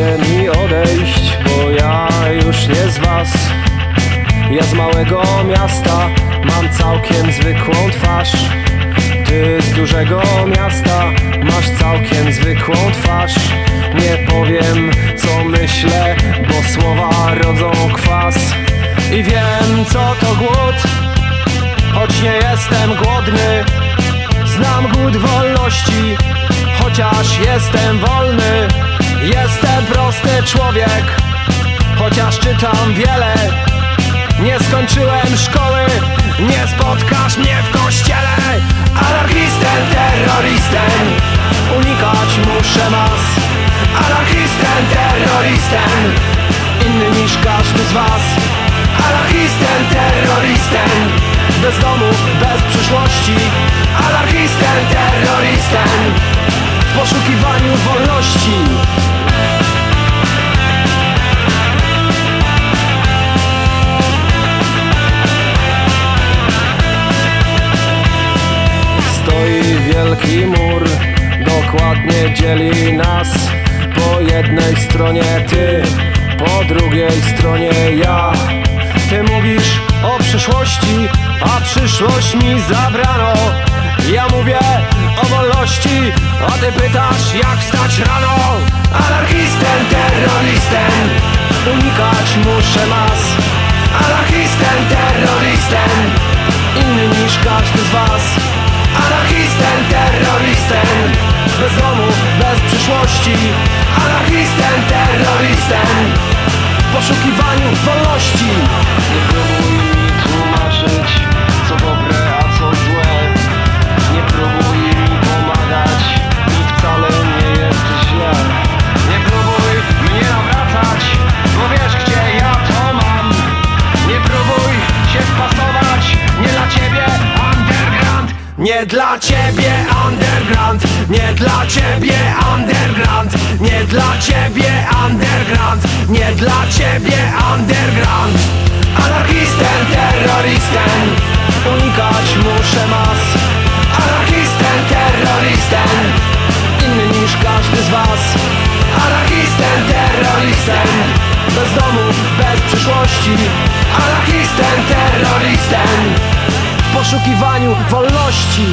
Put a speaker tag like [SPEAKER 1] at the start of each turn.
[SPEAKER 1] dajcie mi odejść, bo ja już nie z was. Ja z małego miasta mam całkiem zwykłą twarz. Ty z dużego miasta masz całkiem zwykłą twarz. Nie powiem co myślę, bo słowa rodzą kwas. I wiem co to głód, choć nie jestem głodny. Znam głód wolności, chociaż jestem wolny. Jestem prosty człowiek, chociaż czytam wiele. Nie skończyłem szkoły, nie spotkasz mnie w kościele. Anarchistem, terrorystem, unikać muszę mas. Anarchistem, terrorystem, inny niż każdy z was. Anarchistem, terrorystem, bez domu, bez przyszłości wielki mur, dokładnie dzieli nas. Po jednej stronie ty, po drugiej stronie ja. Ty mówisz o przyszłości, a przyszłość mi zabrano. Ja mówię o wolności, a ty pytasz jak wstać rano. Anarchistem, terrorystem, unikać muszę mas. Anarchistem, terrorystem, inny niż każdy z was Bez domu, bez przyszłości. Anarchistem, terrorystem W poszukiwaniu wolności Nie dla ciebie underground Nie dla ciebie underground Nie dla ciebie underground Nie dla ciebie underground. Anarchistem, terrorystem Unikać muszę mas. Anarchistem, terrorystem Inny niż każdy z was. Anarchistem, terrorystem Bez domu, bez przyszłości. Anarchistem, terrorystem W poszukiwaniu wolności